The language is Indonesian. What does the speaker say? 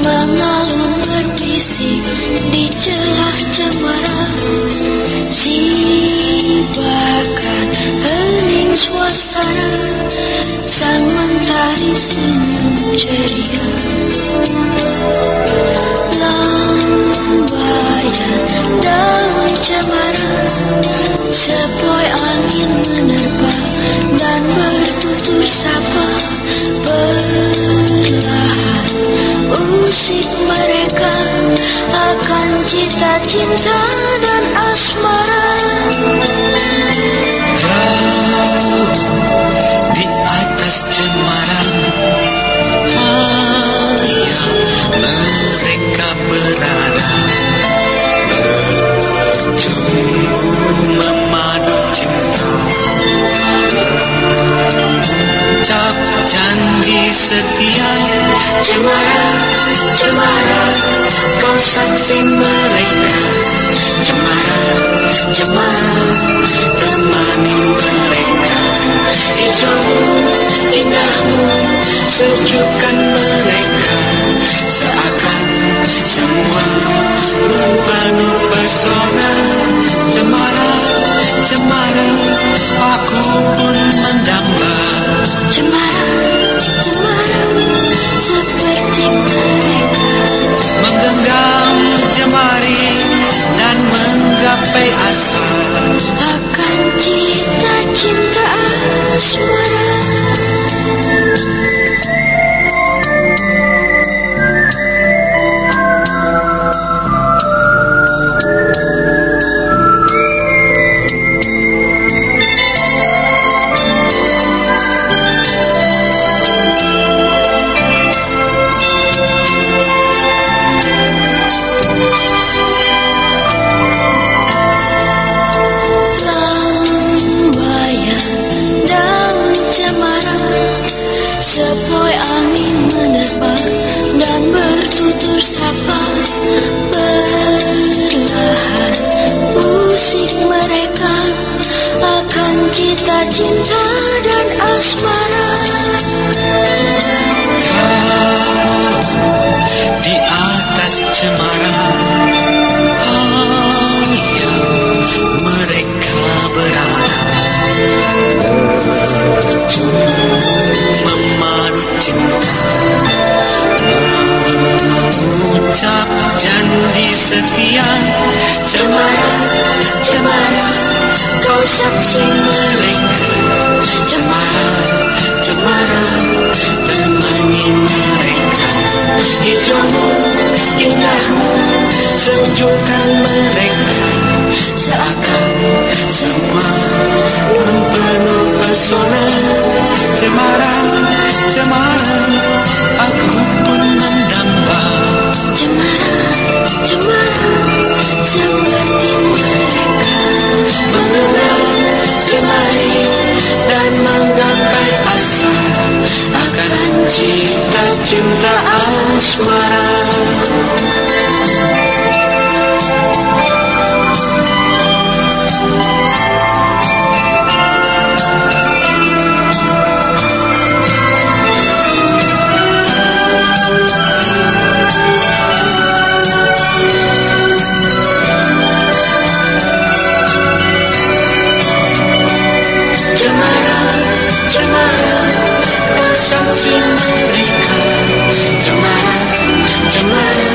mengalun berbisik di celah cemara. Sibakan hening suasana Sang mentari senyum ceria. Lambayan daun cemara Sepoi angin cita-cinta dan asmara. Jauh di atas cemara. Hayal mereka berada. Berjumpa memadu cinta. Mengucap janji setia. Cemara, cemara, kau saksi asmara Sepoi angin menerpa dan bertutur sapa Perlahan musik mereka akan cita-cinta dan asmara. Jauh di atas cemara Cemara, cemara, kau saksi mereka Cemara, cemara, temani mereka Hijaumu, indahmu, Sejukkan mereka seakan Semua penuh pesona Cemara, cemara cinta cinta asmara. Terima, terima,